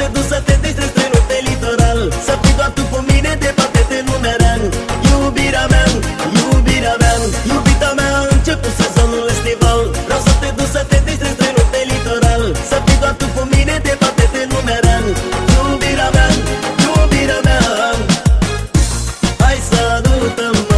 te duci să te deci treci pe litoral. Să fii doar tu cu mine departe de lumea real Iubirea mea, iubirea mea, iubita mea a început sezonul estival. Vreau să te duci să te deci treci pe litoral. Să fii doar tu cu mine departe de lumea real Iubirea mea, iubirea mea. Hai să adutăm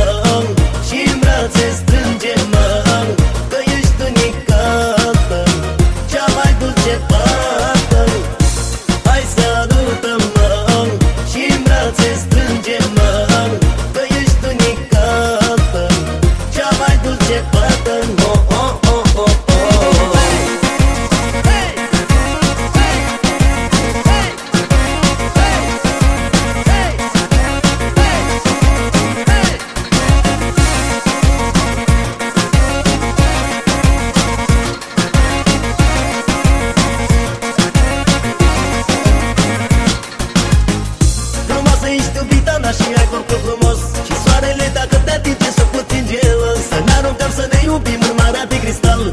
ești iubita mea și ai corpul frumos. Și soarele dacă te atinge să puțin gelos Să ne aruncăm să ne iubim în marea de cristal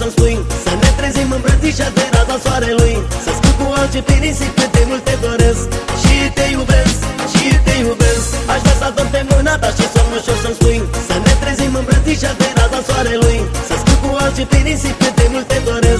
să-mi spui Să ne trezim îmbrățișat de raza soarelui Să spui cu orice pe nisip cât de mult te doresc. Și te iubesc, și te iubesc. Aș vrea să adorm pe mâna ta și somn ușor să-mi spui Să ne trezim îmbrățișat de raza soarelui Să spui cu orice pe nisip cât de mult te doresc.